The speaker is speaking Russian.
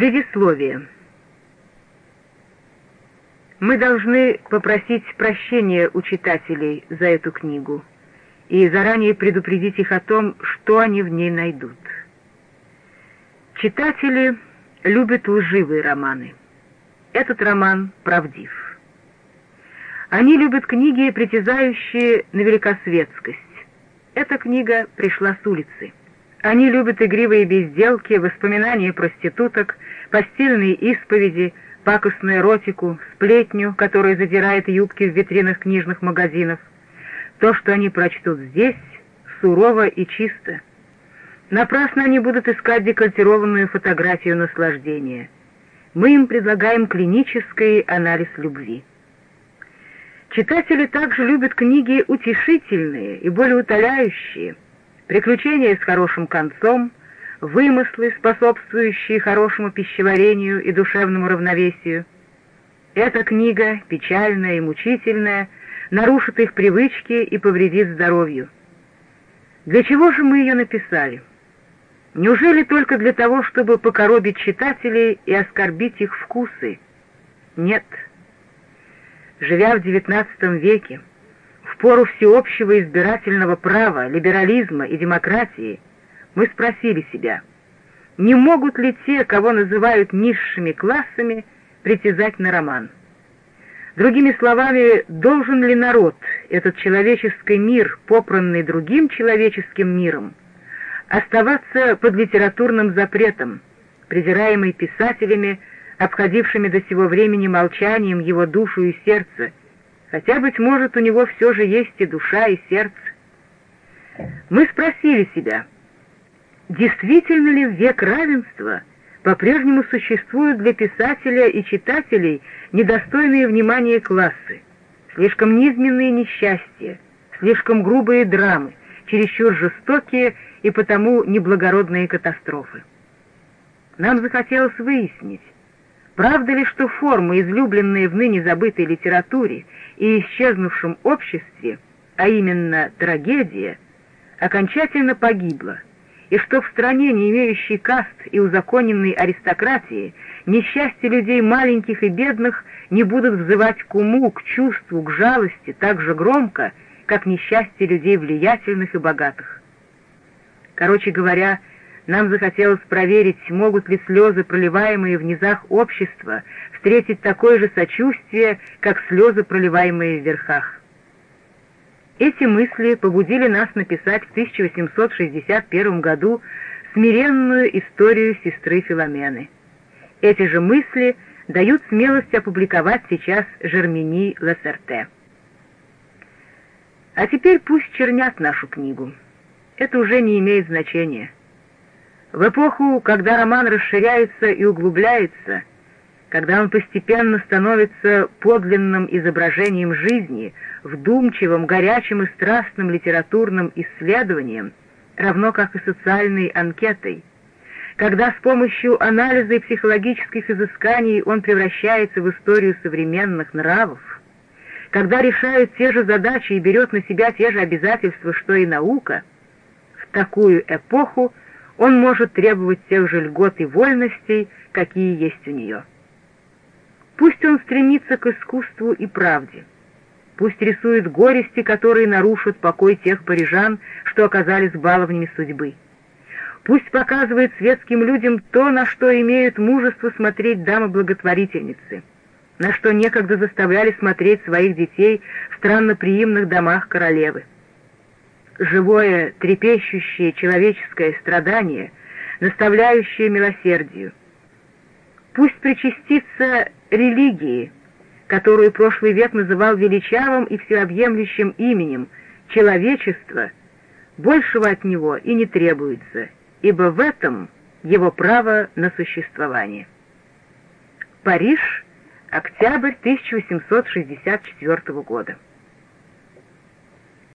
Предисловие. Мы должны попросить прощения у читателей за эту книгу и заранее предупредить их о том, что они в ней найдут. Читатели любят лживые романы. Этот роман правдив. Они любят книги, притязающие на великосветскость. Эта книга пришла с улицы. Они любят игривые безделки, воспоминания проституток, постельные исповеди, пакостную эротику, сплетню, которая задирает юбки в витринах книжных магазинов. То, что они прочтут здесь, сурово и чисто. Напрасно они будут искать декольтированную фотографию наслаждения. Мы им предлагаем клинический анализ любви. Читатели также любят книги утешительные и более утоляющие – приключения с хорошим концом, вымыслы, способствующие хорошему пищеварению и душевному равновесию. Эта книга, печальная и мучительная, нарушит их привычки и повредит здоровью. Для чего же мы ее написали? Неужели только для того, чтобы покоробить читателей и оскорбить их вкусы? Нет. Живя в XIX веке, пору всеобщего избирательного права, либерализма и демократии мы спросили себя, не могут ли те, кого называют низшими классами, притязать на роман? Другими словами, должен ли народ, этот человеческий мир, попранный другим человеческим миром, оставаться под литературным запретом, презираемый писателями, обходившими до сего времени молчанием его душу и сердце, хотя, быть может, у него все же есть и душа, и сердце. Мы спросили себя, действительно ли век равенства по-прежнему существуют для писателя и читателей недостойные внимания классы, слишком низменные несчастья, слишком грубые драмы, чересчур жестокие и потому неблагородные катастрофы. Нам захотелось выяснить, Правда ли, что форма, излюбленная в ныне забытой литературе и исчезнувшем обществе, а именно трагедия, окончательно погибла, и что в стране, не имеющей каст и узаконенной аристократии, несчастье людей маленьких и бедных не будут взывать к уму, к чувству, к жалости так же громко, как несчастье людей влиятельных и богатых. Короче говоря, нам захотелось проверить, могут ли слезы, проливаемые в низах общества, встретить такое же сочувствие, как слезы, проливаемые в верхах. Эти мысли побудили нас написать в 1861 году смиренную историю сестры Филомены. Эти же мысли дают смелость опубликовать сейчас Жермени Лассерте. А теперь пусть чернят нашу книгу. Это уже не имеет значения. В эпоху, когда роман расширяется и углубляется, когда он постепенно становится подлинным изображением жизни, вдумчивым, горячим и страстным литературным исследованием, равно как и социальной анкетой, когда с помощью анализа и психологических изысканий он превращается в историю современных нравов, когда решает те же задачи и берет на себя те же обязательства, что и наука, в такую эпоху он может требовать тех же льгот и вольностей, какие есть у нее. Пусть он стремится к искусству и правде, пусть рисует горести, которые нарушат покой тех парижан, что оказались баловнями судьбы. Пусть показывает светским людям то, на что имеют мужество смотреть дамы-благотворительницы, на что некогда заставляли смотреть своих детей в странноприимных домах королевы живое, трепещущее человеческое страдание, наставляющее милосердию. Пусть причастится религии, которую прошлый век называл величавым и всеобъемлющим именем человечество, большего от него и не требуется, ибо в этом его право на существование. Париж, октябрь 1864 года.